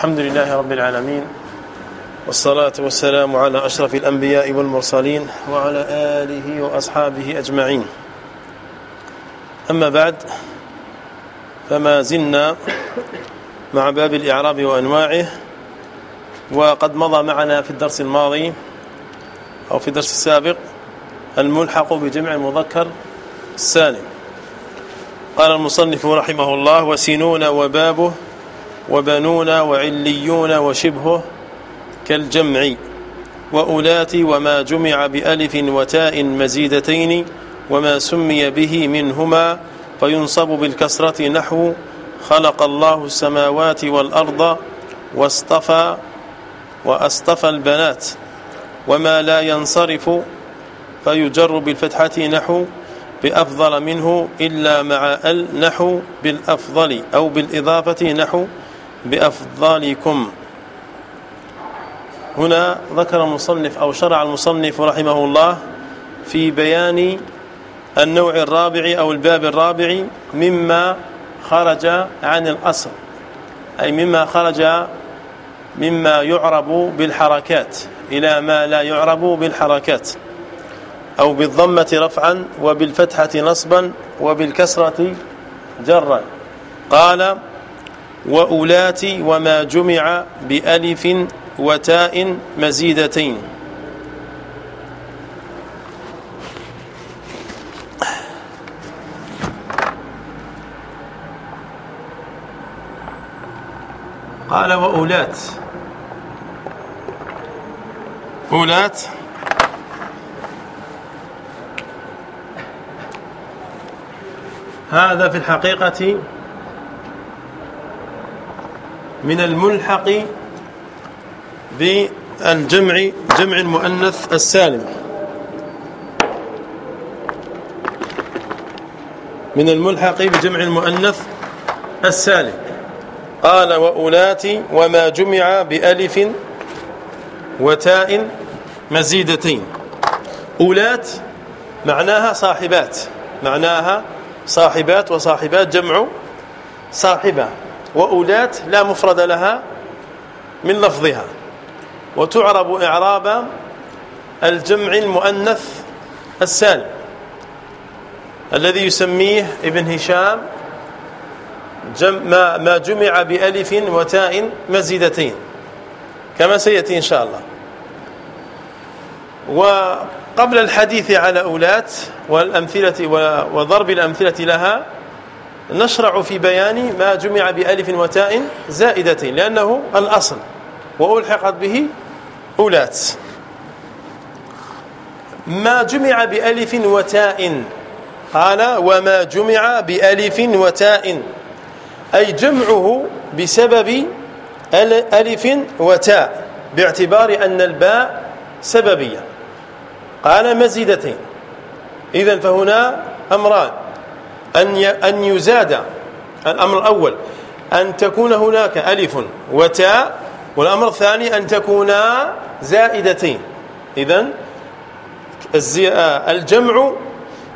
الحمد لله رب العالمين والصلاة والسلام على أشرف الأنبياء والمرسلين وعلى آله وأصحابه أجمعين. أما بعد فما زلنا مع باب الإعراب وأنواعه وقد مضى معنا في الدرس الماضي أو في الدرس السابق الملحق بجمع المذكر السالم. قال المصنف رحمه الله وسنون وبابه وبنون وعليون وشبهه كالجمع وأولات وما جمع بألف وتاء مزيدتين وما سمي به منهما فينصب بالكسرة نحو خلق الله السماوات والأرض واصطفى وأصطفى البنات وما لا ينصرف فيجر بالفتحة نحو بأفضل منه إلا مع ال نحو بالأفضل أو بالإضافة نحو بأفضلكم. هنا ذكر المصنف أو شرع المصنف رحمه الله في بيان النوع الرابع أو الباب الرابع مما خرج عن الأصل أي مما خرج مما يعرب بالحركات إلى ما لا يعرب بالحركات أو بالضمة رفعا وبالفتحة نصبا وبالكسرة جرا. قال وأولات وما جمع بألف وتاء مزيدتين. قال وأولات. أولات. هذا في الحقيقة من الملحق بالجمع جمع المؤنث السالم. من الملحق بجمع المؤنث السالم. قال وأولات وما جمع بألف وتاء مزيدتين. أولات معناها صاحبات معناها صاحبات وصاحبات جمع صاحبة. وأولات لا مفرد لها من لفظها. وتعرب إعراب الجمع المؤنث السالم الذي يسميه ابن هشام جم ما, ما جمع بألف وتاء مزيدتين كما سيأتي إن شاء الله. وقبل الحديث على أولات والأمثلة وضرب الأمثلة لها نشرع في بيان ما جمع بألف وتاء زائدتين لأنه الأصل وألحقت به أولات. ما جمع بألف وتاء قال وما جمع بألف وتاء أي جمعه بسبب ألف وتاء باعتبار أن الباء سببية. قال مزيدتين. إذا فهنا أمران. أن أن يزاد الأمر الأول أن تكون هناك ألف وتاء والأمر الثاني أن تكونا زائدتين. إذا الجمع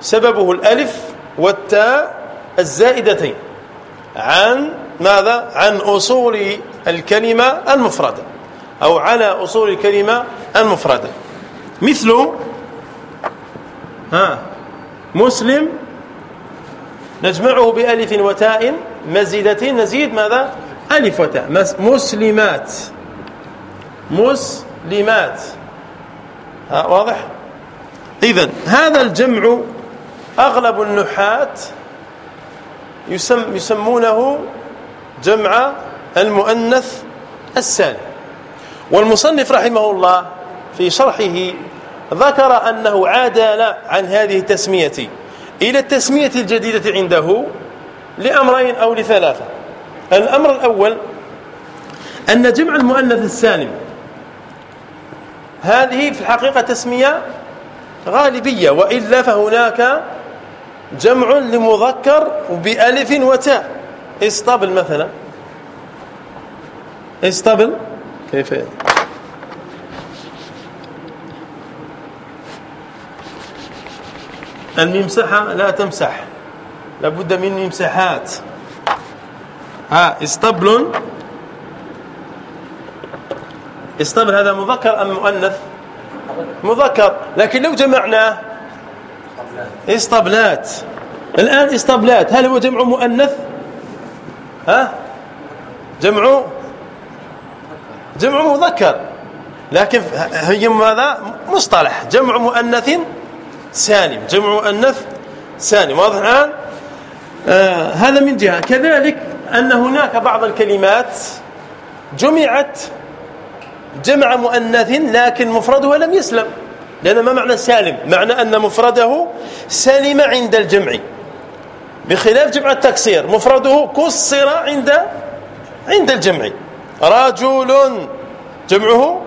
سببه الألف والتاء الزائدتين. عن ماذا؟ عن أصول الكلمة المفردة أو على أصول الكلمة المفردة. مثل ها مسلم نجمعه بألف وتاء مزيدة. نزيد ماذا؟ ألف وتاء. مسلمات. مسلمات. ها واضح؟ إذا هذا الجمع أغلب النحات يسم يسمونه جمع المؤنث السالم. والمصنف رحمه الله في شرحه ذكر أنه عادل عن هذه التسمية. إلى التسمية الجديدة عنده لأمرين أو لثلاثة. الأمر الأول أن جمع المؤنث السالم هذه في الحقيقة تسمية غالبية وإلا فهناك جمع لمذكر بألف وتاء. اسطبل مثلا. اسطبل. كيف؟ الممسحة لا تمسح. لابد من ممسحات ها اسطبل. اسطبل هذا مذكر أم مؤنث؟ مذكر. لكن لو جمعناه اسطبلات. الآن اسطبلات. هل هو جمع مؤنث؟ ها؟ جمع جمع مذكر. لكن هي ماذا؟ مصطلح. جمع مؤنث سالم جمع مؤنث سالم واضح الآن؟ آه هذا من جهة. كذلك أن هناك بعض الكلمات جمعت جمع مؤنث لكن مفردها لم يسلم لأن ما معنى سالم؟ معنى أن مفرده سلم عند الجمع. بخلاف جمع التكسير مفرده كسر عند عند الجمع. رجل جمعه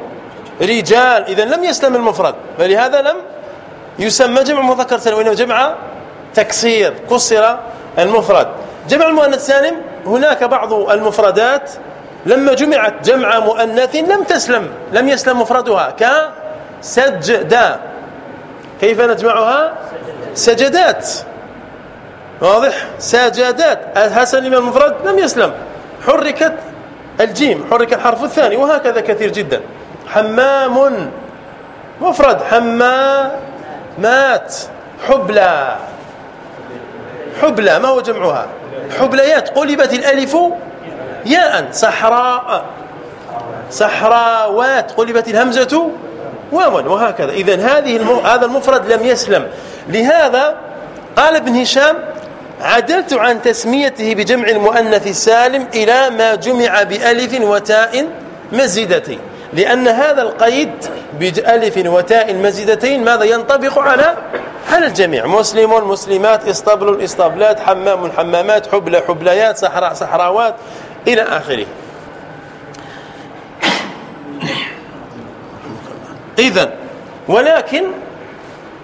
رجال إذا لم يسلم المفرد فلهذا لم يسمى جمع مذكر سالم وإنه جمع تكسير كسر المفرد. جمع المؤنث سالم هناك بعض المفردات لما جمعت جمع مؤنث لم تسلم لم يسلم مفردها كسجدا كيف نجمعها؟ سجدات. واضح؟ سجدات. هل المفرد لم يسلم. حركت الجيم حرك الحرف الثاني وهكذا كثير جدا. حمام. مفرد حمامات حبلى. حبلى ما هو جمعها؟ حبليات. قلبت الألف ياء صحراء. صحراوات. قلبت الهمزة واوا وهكذا. اذا هذه هذا المفرد لم يسلم. لهذا قال ابن هشام عدلت عن تسميته بجمع المؤنث السالم إلى ما جمع بألف وتاء مزيدتين لأن هذا القيد بألف وتاء مزيدتين ماذا ينطبق على على الجميع. مسلم مسلمات اسطبل اسطبلات حمام حمامات حبلى حبليات صحراء صحراوات إلى آخره. إذا ولكن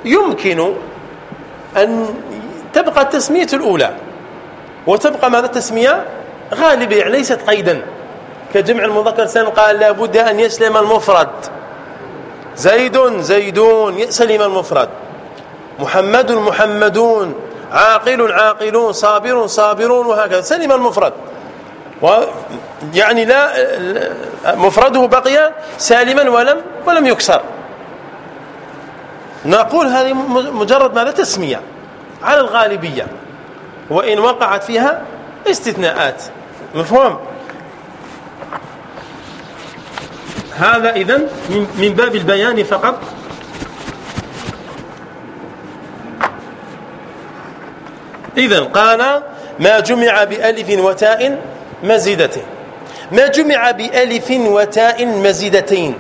يمكن أن تبقى التسمية الأولى. وتبقى ماذا؟ التسمية غالبة يعني ليست قيدا. كجمع المذكر سالم قال لابد أن يسلم المفرد. زيد زيدون سلم المفرد. محمد محمدون عاقل عاقلون صابر صابرون وهكذا. سلم المفرد. يعني لا مفرده بقي سالما ولم ولم يكسر. نقول هذه مجرد ماذا تسمية على الغالبية. وإن وقعت فيها استثناءات. مفهوم؟ هذا إذن من باب البيان فقط. إذا قال ما جمع بألف وتاء مزيدتين ما جمع بألف وتاء مزيدتين.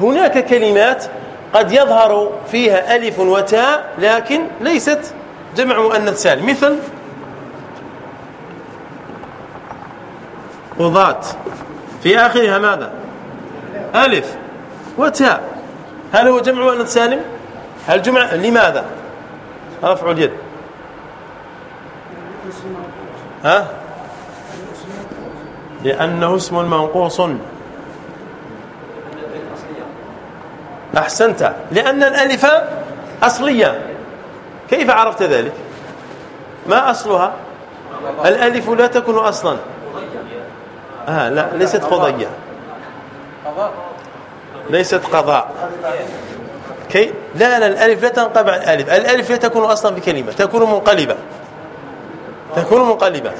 هناك كلمات قد يظهر فيها ألف وتاء لكن ليست جمع مؤنث سالم مثل قضاة. في آخرها ماذا؟ ألف. وتاء هل هو جمع مؤنث سالم؟ هل جمع؟ لماذا؟ رفع اليد. ها؟ لأنه اسم منقوص. أحسنت. لأن الألف أصلية. كيف عرفت ذلك؟ ما أصلها؟ الألف لا تكون أصلا. آه لا ليست قضية ليست قضاء. كي؟ لا لا الألف لا تنقلب عن الألف. الألف لا تكون أصلا بكلمة تكون منقلبة. تكون منقلبة.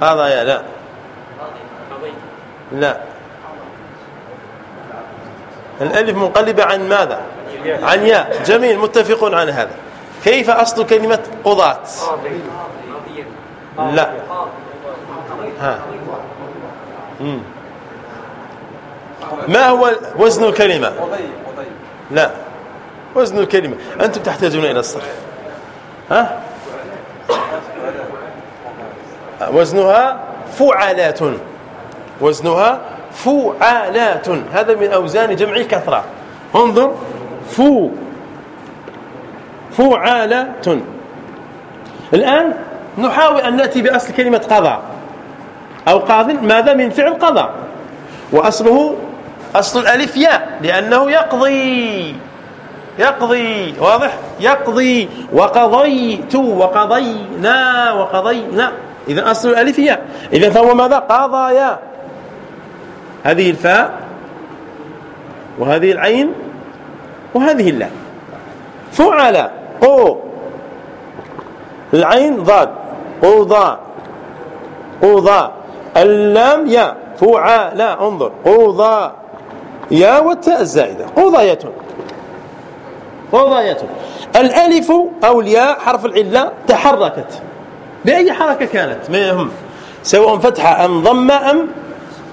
قضايا لا. لا. الألف منقلبة عن ماذا؟ عن ياء. جميل متفقون على هذا. كيف أصل كلمة قضاة؟ لا. ها. ما هو وزن الكلمة؟ لا. وزن الكلمة. أنتم تحتاجون إلى الصرف. ها؟ وزنها فعلات وزنها فعلات هذا من أوزان جمع كثرة انظر. فو فعالة الآن نحاول أن نأتي بأصل كلمة قضى أو قاض ماذا من فعل قضى وأصله أصل الألف ياء لأنه يقضي يقضي واضح؟ يقضي. وقضيت وقضينا وقضينا. إذا أصل الألف ياء. إذا فهو ماذا؟ قضى ياء. هذه الفاء وهذه العين وهذه اللام فعل قو العين ضاد. قضى قضى اللام يا لا انظر. قضى يا والتاء الزائدة. قضاية قضاية الألف أو الياء حرف العلة تحركت. بأي حركة كانت؟ ما يهم. سواء فتحة أم ضمة أم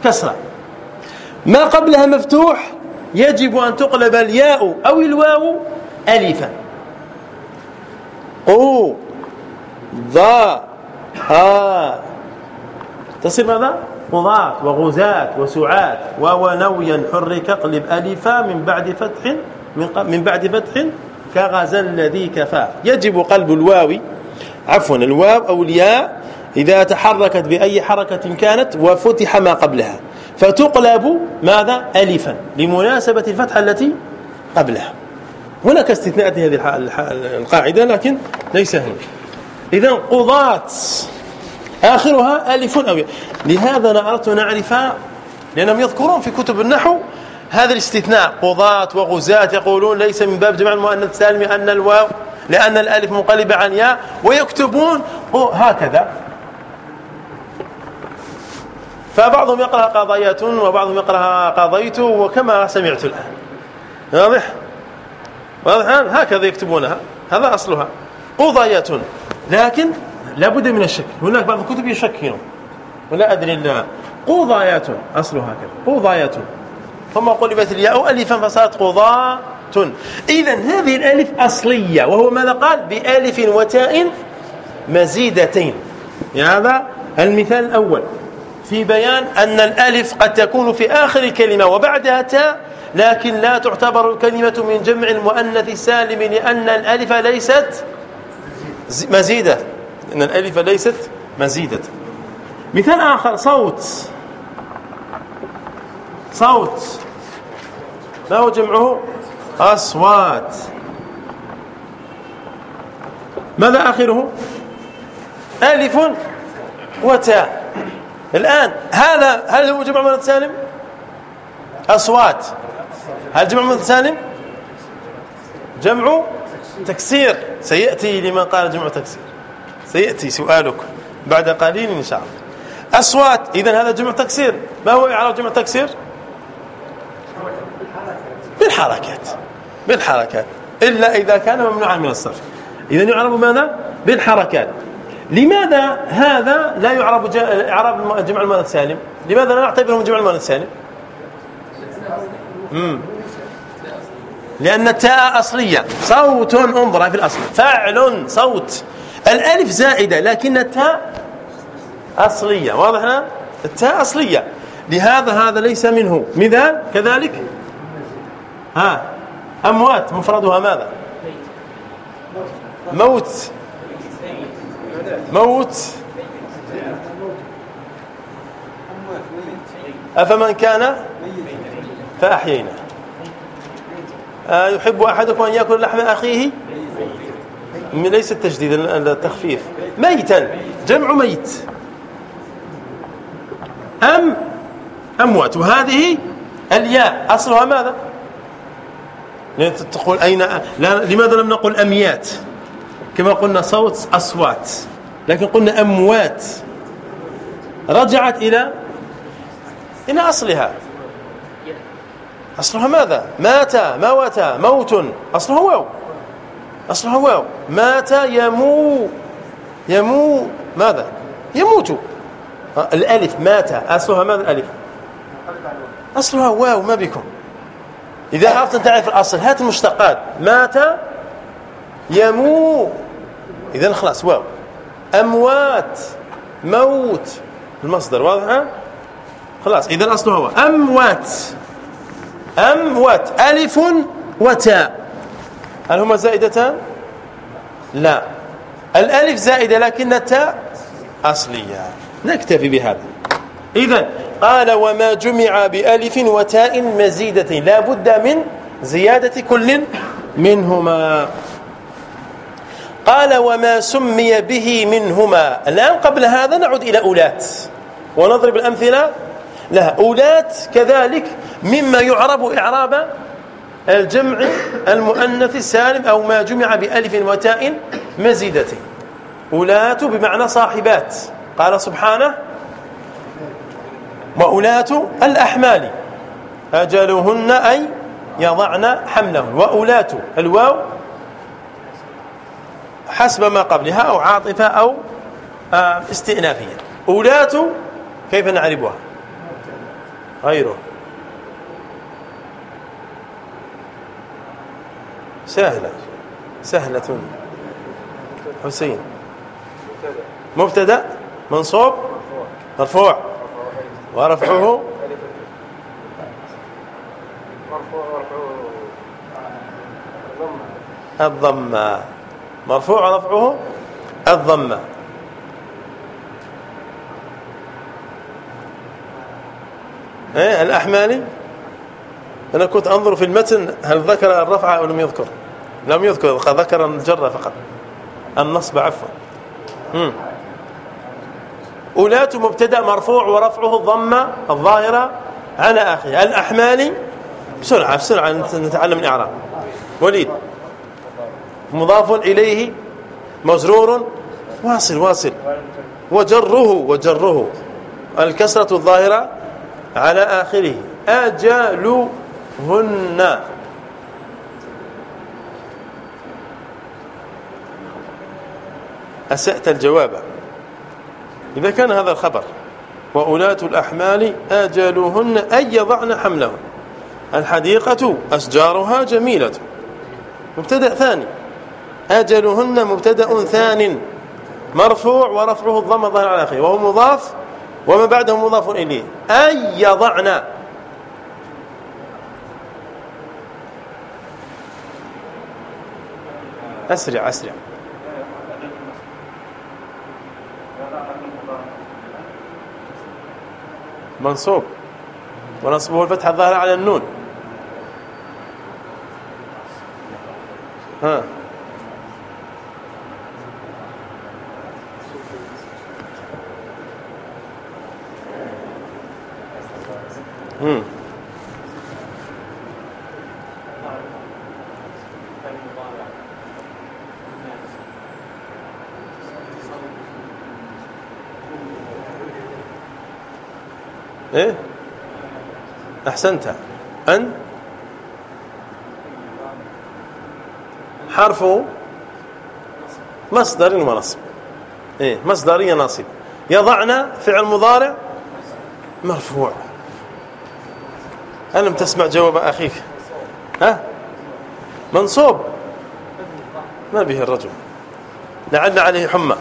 كسرة. ما قبلها مفتوح؟ يجب أن تقلب الياء أو الواو ألفا. قو ضاء ها تصير ماذا؟ قضاة وغزاة وسعاة وونويا حرك اقلب ألفا من بعد فتح من, من بعد فتح كغزا الذي كفى. يجب قلب الواو عفوا الواو أو الياء إذا تحركت بأي حركة كانت وفتح ما قبلها. فتقلب ماذا؟ ألفا لمناسبة الفتحة التي قبلها. هناك استثناءات هذه القاعدة لكن ليس هنا إذا قضاة آخرها ألف أو ياء لهذا أنا أردت أن أعرف لأنهم يذكرون في كتب النحو هذا الاستثناء. قضاة وغزاة يقولون ليس من باب جمع المؤنث السالم أن الواو لأن الألف منقلبة عن ياء ويكتبون هكذا. فبعضهم يقرأ قضية وبعضهم يقرأ قضيت وكما سمعت الآن. واضح؟ واضح هكذا يكتبونها. هذا أصلها. قضية. لكن لابد من الشك. هناك بعض الكتب يشكلون ولا أدري الله قضايات أصلها هكذا. قضايات. ثم قلبت الياء ألفا فصارت قضاة. إذا هذه الألف أصلية. وهو ماذا قال؟ بألف وتاء مزيدتين. هذا المثال الأول. في بيان أن الألف قد تكون في آخر الكلمة وبعدها تاء لكن لا تعتبر الكلمة من جمع المؤنث السالم لأن الألف ليست مزيدة. أن الألف ليست مزيدة. مثال آخر صوت. صوت. ما هو جمعه؟ أصوات. ماذا آخره؟ ألف وتاء. الآن هذا هل هو جمع مؤنث سالم؟ أصوات. هل جمع مؤنث سالم؟ جمع تكسير. سيأتي لمن قال جمع تكسير. سيأتي سؤالك بعد قليل إن شاء الله. أصوات إذا هذا جمع تكسير. ما هو إعراب جمع تكسير؟ بالحركات. بالحركات. إلا إذا كان ممنوعا من الصرف. إذا يعرب ماذا؟ بالحركات. لماذا هذا لا يعرب إعراب جمع المؤنث سالم لماذا لا نعتبره جمع المؤنث سالم امم لأن التاء أصلية. صوت انظر في الأصل. فعل صوت. الألف زائدة لكن التاء أصلية واضح؟ التاء أصلية. لهذا هذا ليس منه. مثال؟ كذلك؟ ها؟ أموات مفردها ماذا؟ موت. موت. أفمن كان؟ فأحيينا. آه يحب أحدكم أن يأكل لحم أخيه؟ ليس التجديد التخفيف. ميتا. جمع ميت. أم؟ أموات. وهذه الياء. أصلها ماذا؟ تقول أين لا لماذا لم نقل أميات؟ كما قلنا صوت أصوات. لكن قلنا أموات. رجعت إلى إلى أصلها. أصلها ماذا؟ مات. موت موت. أصلها واو. أصلها واو. مات يمو. يمو. ماذا؟ يموت. الألف مات. أصلها ماذا الألف؟ أصلها واو. ما بكم؟ إذا أردت أن تعرف الأصل هات المشتقات. مات يمو. إذا خلاص واو. أموات. موت. المصدر واضح؟ خلاص إذا أصله هو أموات. أموات. ألف وتاء. هل هما زائدتان؟ لا. الألف زائدة لكن التاء أصلية. نكتفي بهذا. إذا قال وما جمع بألف وتاء مزيدة لا بد من زيادة كل منهما. قال وما سمي به منهما. الآن قبل هذا نعود إلى أولات ونضرب الأمثلة. لها أولات كذلك مما يعرب إعراب الجمع المؤنث السالم أو ما جمع بألف وتاء مزيدة. أولات بمعنى صاحبات. قال سبحانه وأولات الأحمال. أجلهن أي يضعن حملهن. وأولات الواو حسب ما قبلها أو عاطفة أو آه، استئنافية. أولات كيف نعرفها غيره. سهلة. سهلة. حسين. مبتدأ. منصوب. مرفوع. ورفعه. الضمة. مرفوع ورفعه. الضمة. إيه الأحمالي. أنا كنت أنظر في المتن هل ذكر الرفع أو لم يذكر. لم يذكر ذكر الجر فقط. النصب عفوا. أولاة مبتدأ مرفوع ورفعه الضمه الظاهرة على آخره. الاحمال بسرعة بسرعة نتعلم الاعراب وليد. مضاف إليه مجرور واصل واصل. وجره وجره. الكسرة الظاهرة على آخره. أجلهن. أسأت الجواب. إذا كان هذا الخبر وأولاة الأحمال أجلهن أن يضعن حملهن الحديقة أشجارها جميلة. مبتدأ ثاني. أجلهن مبتدأ ثان. مرفوع ورفعه الضم ظاهر على آخره. وهو مضاف. وما بعده مضاف إليه. أن يضعن. أسرع أسرع. منصوب. ونصبه الفتح الظاهر على النون. ها. امم إيه؟ أحسنت. أن؟ حرف مصدر ونصب إيه مصدريه ناصب يضعنا فعل مضارع مرفوع. ألم تسمع جواب أخيك؟ ها؟ منصوب. ما به الرجل لعل عليه حمى.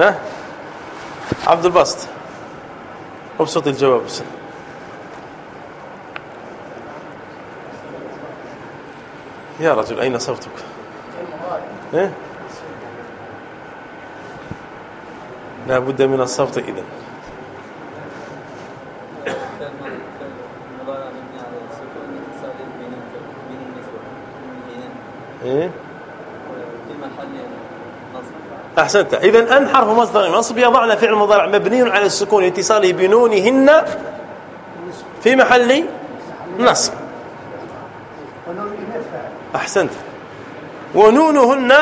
ها؟ عبد الباسط أبسط الجواب بس يا رجل أين صوتك؟ إيه؟ لا بد من الصوت إذن. نصب أحسنت. اذا ان حرف مصدر نصب يضعنا فعل مضارع مبني على السكون اتصاله بنونهن في محل نصب. أحسنت. ونونهن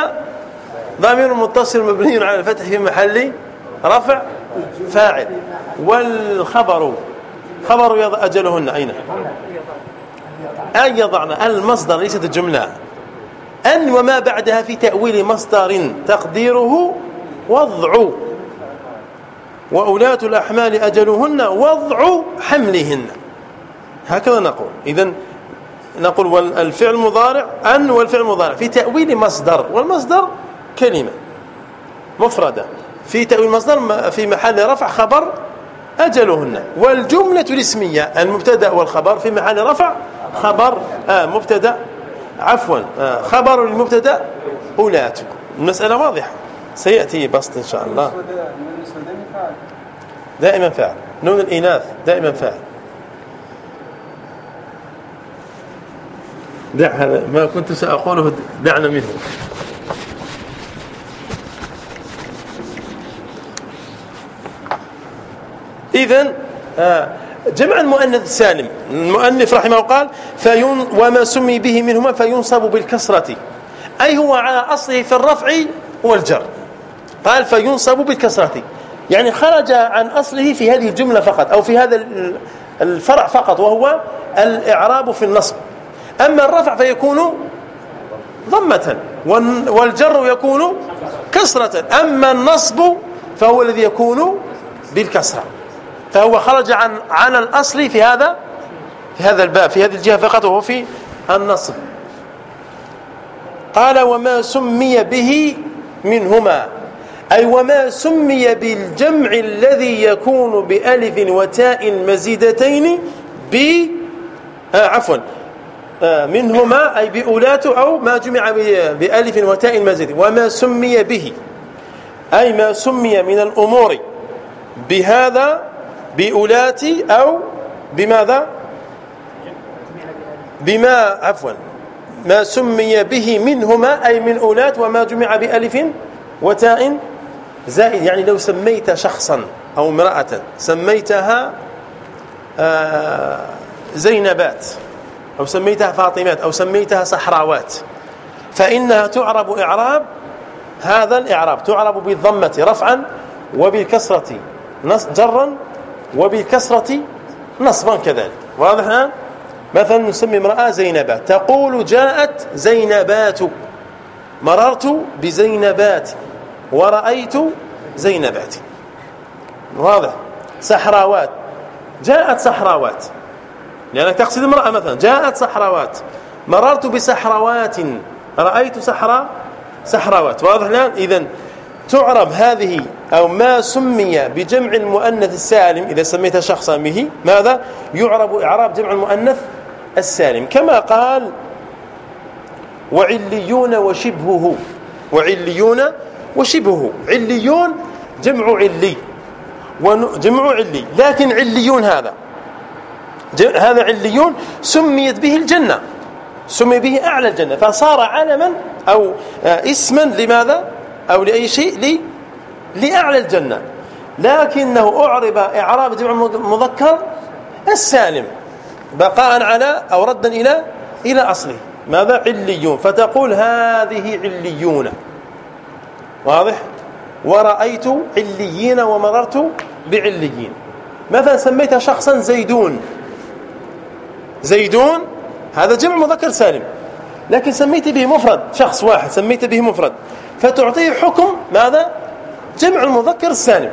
ضمير متصل مبني على الفتح في محل رفع فاعل. والخبر خبر أجلهن. أين؟ ان يضعن؟ المصدر ليست الجملة. أن وما بعدها في تأويل مصدر تقديره وضع. وأولاة الأحمال أجلهن وضع حملهن. هكذا نقول. إذا نقول والفعل مضارع أن والفعل مضارع. في تأويل مصدر. والمصدر كلمة مفردة. في تأويل مصدر في محل رفع خبر أجلهن. والجملة الاسمية المبتدأ والخبر في محل رفع خبر. آه مبتدأ عفوا آه، خبر المبتدأ اولاتكم المسألة واضحة. سيأتي بسط إن شاء الله. دائما فاعل. نون الإناث دائما فاعل. دع هذا ما كنت سأقوله دعنا منه. اذا آه جمع المؤنث السالم المؤنث رحمه قال فين وما سمي به منهما فينصب بالكسرة أي هو على أصله في الرفع والجر. قال فينصب بالكسرة يعني خرج عن أصله في هذه الجملة فقط أو في هذا الفرع فقط وهو الإعراب في النصب. أما الرفع فيكون ضمة والجر يكون كسرة. أما النصب فهو الذي يكون بالكسرة. فهو خرج عن عن الأصل في هذا في هذا الباب في هذه الجهة فقط وهو في النصب. قال وما سمي به منهما. أي وما سمي بالجمع الذي يكون بألف وتاء مزيدتين ب آه عفوا. آه منهما أي بأولات أو ما جمع بألف وتاء مزيد. وما سمي به. أي ما سمي من الأمور. بهذا بأولات أو بماذا؟ بما عفوا ما سمي به منهما أي من أولات وما جمع بألف وتاء زائد. يعني لو سميت شخصا أو امرأة سميتها آه، زينبات أو سميتها فاطمات أو سميتها صحراوات فإنها تعرب إعراب هذا الإعراب تعرب بالضمة رفعا وبالكسرة جرا وبالكسرة نصبا كذلك. واضح؟ الآن مثلا نسمي امرأة زينبات. تقول جاءت زينبات. مررت بزينبات. ورأيت زينبات. واضح؟ سحراوات جاءت سحراوات لأنك تقصد امرأة مثلا. جاءت سحراوات مررت بسحراوات رأيت سحرا سحراوات واضح الآن؟ إذن تعرب هذه أو ما سمي بجمع المؤنث السالم إذا سميت شخصا به ماذا؟ يعرب إعراب جمع المؤنث السالم. كما قال وعليون وشبهه. وعليون وشبهه. عليون جمع علي. وجمع علي. لكن عليون هذا. هذا عليون سميت به الجنة. سمي به أعلى الجنة. فصار علما أو آه، اسما لماذا؟ أو لأي شيء لي لأعلى الجنة. لكنه أعرب إعراب جمع مذكر السالم بقاء على أو ردا إلى إلى أصله. ماذا؟ عليون. فتقول هذه عليون. واضح؟ ورأيت عليين ومررت بعليين. مثلا سميت شخصا زيدون. زيدون؟ هذا جمع مذكر سالم. لكن سميت به مفرد شخص واحد سميت به مفرد. فتعطيه حكم ماذا؟ جمع المذكر السالم.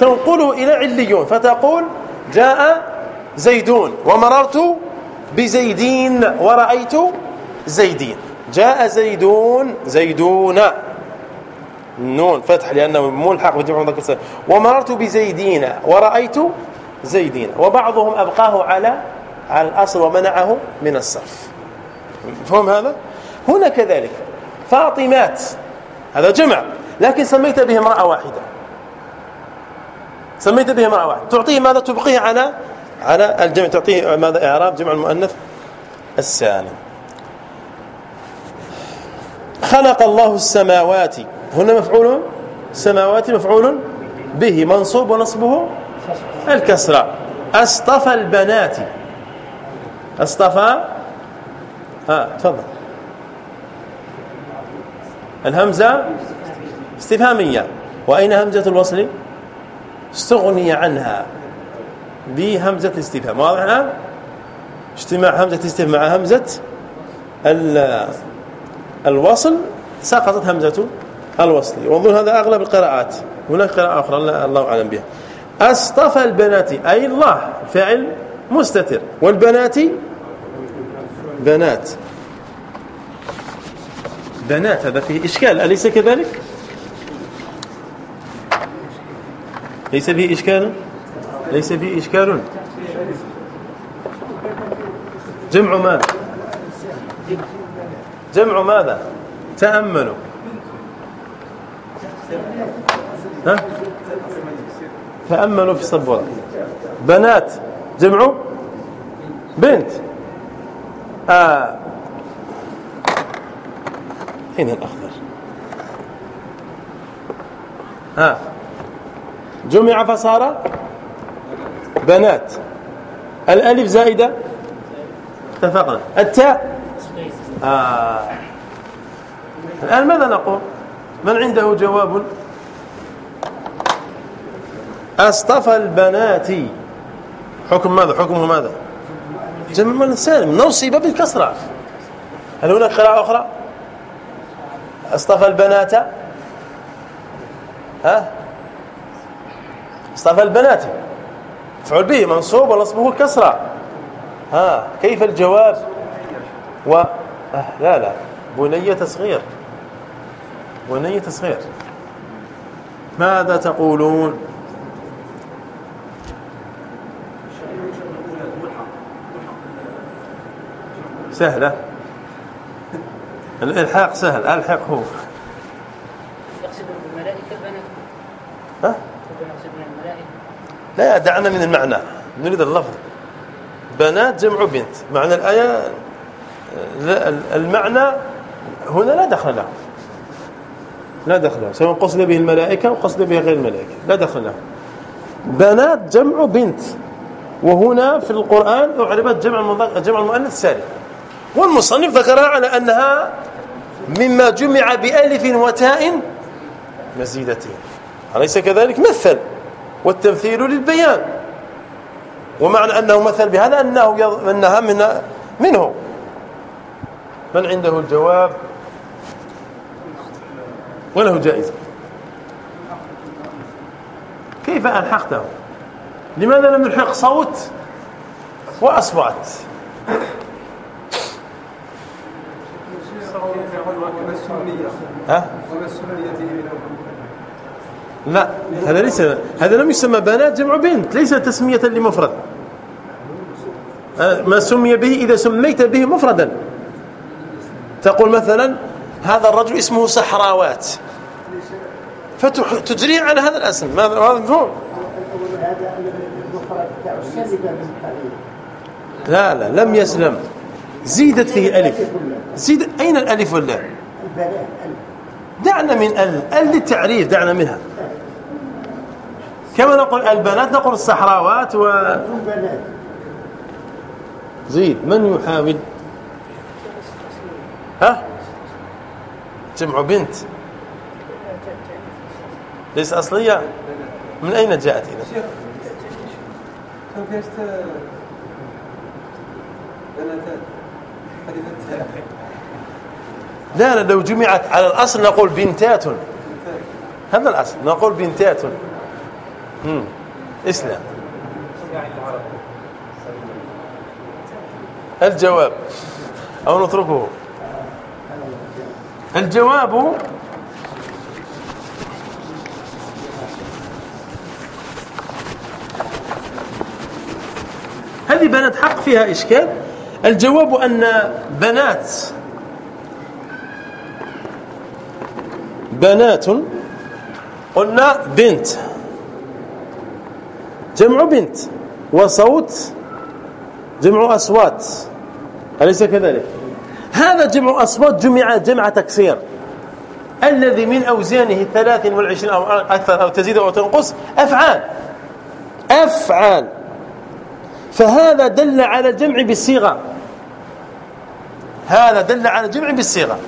تنقله إلى عليون فتقول جاء زيدون ومررت بزيدين ورأيت زيدين. جاء زيدون زيدون نون فتح لأنه ملحق بجمع مذكر سالم ومررت بزيدين ورأيت زيدين. وبعضهم أبقاه على على الأصل ومنعه من الصرف. فهم هذا؟ هنا كذلك. فاطمات. هذا جمع. لكن سميت به امرأة واحدة. سميت به امرأة واحدة. تعطيه ماذا تبقيه على؟ على الجمع. تعطيه ماذا؟ إعراب جمع المؤنث السالم. خلق الله السماوات. هنا مفعول السماوات مفعول به. منصوب ونصبه الكسرة. أصطفى البنات. اصطفى ها تفضل. الهمزة استفهامية. وأين همزة الوصل؟ استغني عنها بهمزة الاستفهام. واضح الآن؟ اجتماع همزة الاستفهام مع همزة الوصل. سقطت همزة الوصل. وانظر هذا أغلب القراءات. هناك قراءة أخرى الله أعلم بها. أصطفى البنات أي الله فعل مستتر. والبنات؟ بنات. بنات هذا فيه إشكال. أليس كذلك؟ ليس فيه إشكال؟ ليس فيه إشكال. جمع ماذا؟ جمع ماذا؟ تأملوا ها؟ تأملوا في الصبورة بنات جمع؟ بنت. آه أين الأخضر ها. جمع فصار بنات. الألف زائدة. اتفقنا. التاء. آه. الآن ماذا نقول؟ من عنده جواب؟ أصطفى البنات. حكم ماذا؟ حكمه ماذا؟ جمع سالم. نصب بالكسرة هل هناك قراءة أخرى؟ اصطفى البنات. ها؟ اصطفى البنات. فعل به منصوب ونصبه الكسرة ها؟ كيف الجواب؟ و أه لا لا. بنية تصغير. بنية تصغير. ماذا تقولون؟ سهلة. الإلحاق سهل ألحق هو. يقصد الملائكة البنات ها؟ يقصد الملائكة. لا دعنا من المعنى. نريد اللفظ. بنات جمع بنت. معنى الآية المعنى هنا لا دخل له. لا دخل له. سواء قصد به الملائكة أو قصد به غير الملائكة. لا دخل له. بنات جمع بنت. وهنا في القرآن أعربت جمع جمع المؤنث السالم والمصنف ذكرها على أنها مما جمع بألف وتاء مزيدتين أليس كذلك؟ مثل والتمثيل للبيان. ومعنى أنه مثل بهذا أنه أنها من منه. من عنده الجواب؟ وله جائزة. كيف ألحقته؟ لماذا لم نلحق صوت وأصوات؟ ها؟ لا هذا ليس هذا لم يسمى بنات جمع بنت ليس تسمية لمفرد. ما سمي به إذا سميت به مفردا. تقول مثلا هذا الرجل اسمه صحراوات. فتجري على هذا الأسم. هذا مفهوم لا لا لم يسلم. زيدت فيه ألف. زيد أين الألف واللام؟ دعنا من ال ال للتعريف دعنا منها. كما نقول البنات نقول الصحراوات و زيد من يحاول؟ ها؟ جمع بنت. ليس أصلية؟ من أين جاءت إذا؟ لا لا لو جمعت على الأصل نقول بنتات. هذا الأصل نقول بنتات. امم إسلام. الجواب أو نتركه. الجواب هذه بنات حق فيها إشكال. الجواب أن بنات بنات قلنا بنت. جمع بنت وصوت جمع أصوات. أليس كذلك؟ هذا جمع أصوات جمع جمع تكسير. الذي من أوزانه 23 أو أكثر أو تزيد أو تنقص أفعال. أفعال. فهذا دل على الجمع بالصيغة. هذا دل على الجمع بالصيغة.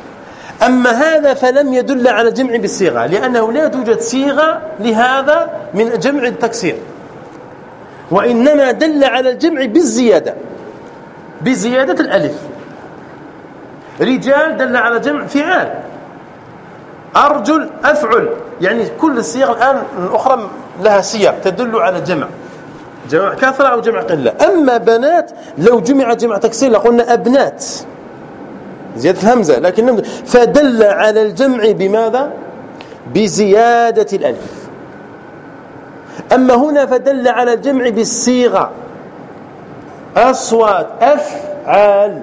أما هذا فلم يدل على الجمع بالصيغة لأنه لا توجد صيغة لهذا من جمع التكسير. وإنما دل على الجمع بالزيادة بزيادة الألف. رجال دل على جمع فعال. أرجل أفعل يعني كل الصيغ الآن الأخرى لها سياق تدل على الجمع جمع كثرة أو جمع قلة. أما بنات لو جمع جمع تكسير لقلنا أبنات. زيادة همزة لكن فدل على الجمع بماذا؟ بزيادة الألف. أما هنا فدل على الجمع بالصيغة. أصوات أفعال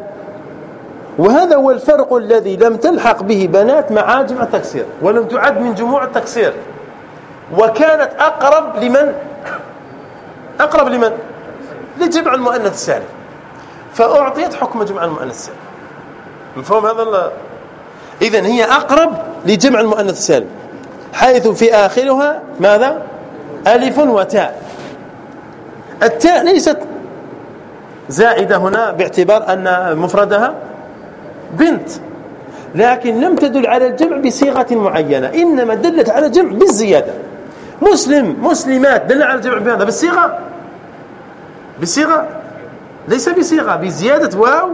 وهذا هو الفرق الذي لم تلحق به بنات مع جمع التكسير ولم تعد من جموع التكسير. وكانت أقرب لمن؟ أقرب لمن؟ لجمع المؤنث السالم. فأعطيت حكم جمع المؤنث السالم. مفهوم هذا إذن هي أقرب لجمع المؤنث السالم. حيث في آخرها ماذا؟ ألف وتاء. التاء ليست زائدة هنا باعتبار أن مفردها بنت. لكن لم تدل على الجمع بصيغة معينة إنما دلت على الجمع بالزيادة. مسلم مسلمات دل على الجمع بهذا بالصيغة؟ بصيغة ليس بصيغة بزيادة واو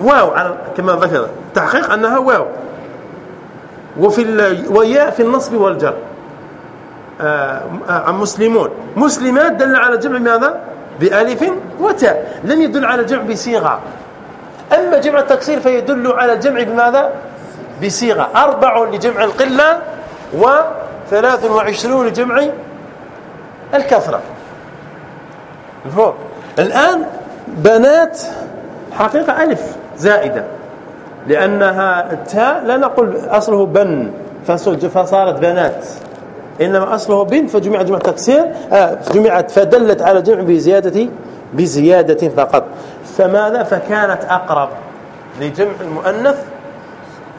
واو على كما ذكر. تحقيق أنها واو. وفي وياء في النصب والجر. آه، آه، مسلمون. مسلمات دل على جمع ماذا؟ بألف وتاء. لم يدل على جمع بصيغة. أما جمع التكسير فيدل على الجمع بماذا؟ بصيغة. أربع لجمع القلة وثلاث وعشرون لجمع الكثرة. مفهوم؟ الآن بنات حقيقة ألف. زائدة. لأنها التاء لا نقول أصله بن فصارت بنات. إنما أصله بن فجمع جمع تكسير آه جمعت فدلت على جمع بزيادة بزيادة فقط. فماذا؟ فكانت أقرب لجمع المؤنث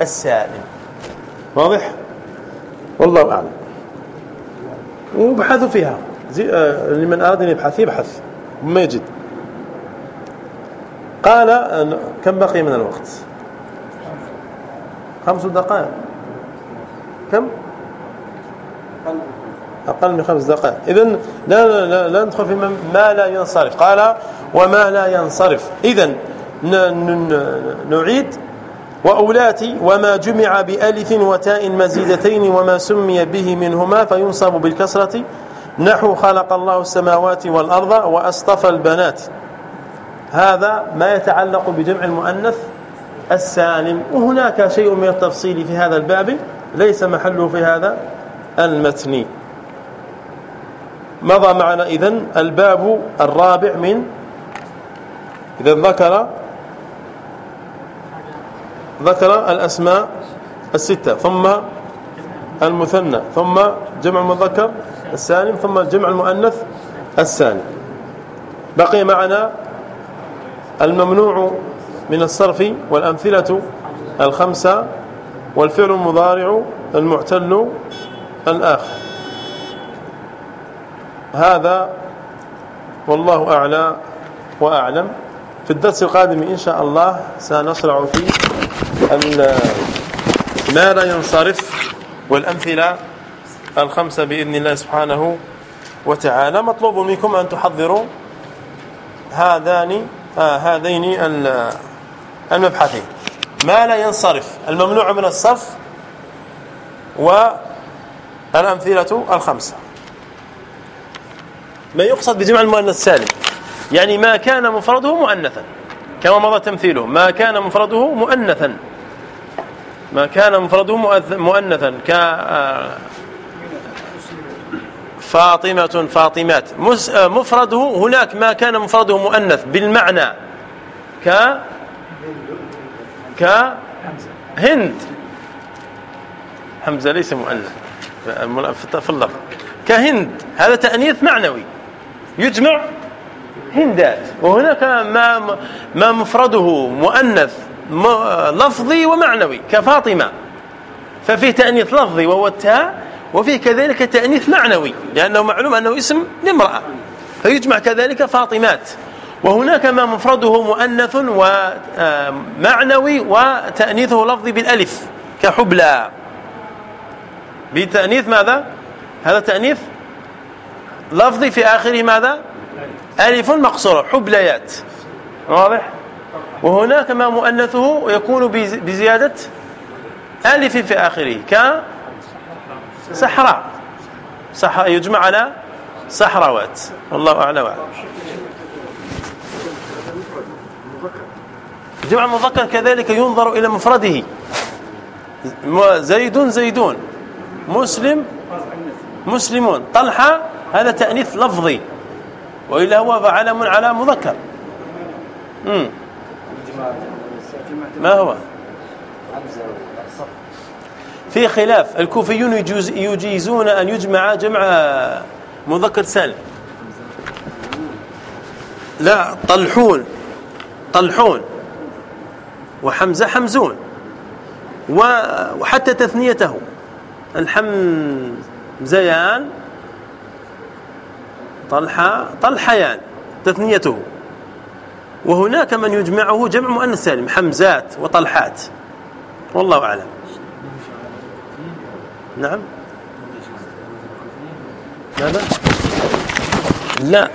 السالم. واضح؟ والله أعلم. وبحثوا فيها. آه لمن أراد أن يبحث يبحث. ما يجد. قال كم بقي من الوقت؟ خمس دقائق. كم؟ أقل من خمس دقائق. إذا لا, لا, لا ندخل في ما لا ينصرف. قال وما لا ينصرف. إذا نعيد. وأولاتي وما جمع بألف وتاء مزيدتين وما سمي به منهما فينصب بالكسرة. نحو خلق الله السماوات والأرض وأصطفى البنات. هذا ما يتعلق بجمع المؤنث السالم. وهناك شيء من التفصيل في هذا الباب ليس محله في هذا المتن. مضى معنا إذن الباب الرابع من إذا ذكر ذكر الأسماء الستة ثم المثنى ثم جمع المذكر السالم ثم جمع المؤنث السالم. بقي معنا الممنوع من الصرف والأمثلة الخمسة والفعل المضارع المعتل الآخر. هذا والله أعلى وأعلم. في الدرس القادم إن شاء الله سنشرع في ما لا ينصرف والأمثلة الخمسة بإذن الله سبحانه وتعالى. مطلوب منكم أن تحضروا هذان هذين المبحثين. ما لا ينصرف الممنوع من الصرف والأمثلة الخمسة. ما يقصد بجمع المؤنث السالم يعني ما كان مفرده مؤنثا كما مضى تمثيله. ما كان مفرده مؤنثا. ما كان مفرده مؤنثا ك آه، فاطمة فاطمات. آه، مفرده هناك ما كان مفرده مؤنث بالمعنى. ك؟ ك؟ هند. حمزة ليس مؤنث. في اللفظ كهند. هذا تأنيث معنوي. يجمع هندات. وهناك ما ما مفرده مؤنث لفظي ومعنوي. كفاطمة. ففيه تأنيث لفظي وهو التاء وفيه كذلك تأنيث معنوي لأنه معلوم أنه اسم لامرأة. فيجمع كذلك فاطمات. وهناك ما مفرده مؤنث ومعنوي وتأنيثه لفظي بالألف كحبلى. بتأنيث ماذا؟ هذا تأنيث لفظي في آخره ماذا؟ ألف مقصورة حبليات. واضح؟ وهناك ما مؤنثه يكون بزيادة ألف في آخره ك صحراء صحراء يجمع على صحراوات والله أعلى وأعلم جمع المذكر كذلك ينظر إلى مفرده. زيد زيدون مسلم مسلمون. طلحة هذا تأنيث لفظي. وإلا هو علم على مذكر. ما هو؟ في خلاف. الكوفيون يجيزون أن يجمع جمع مذكر سالم لا طلحون. طلحون. وحمزة حمزون. وحتى تثنيته. الحمزيان. طلحة طلحيان. تثنيته. وهناك من يجمعه جمع مؤنث سالم. حمزات وطلحات. والله أعلم. نعم. ماذا لا.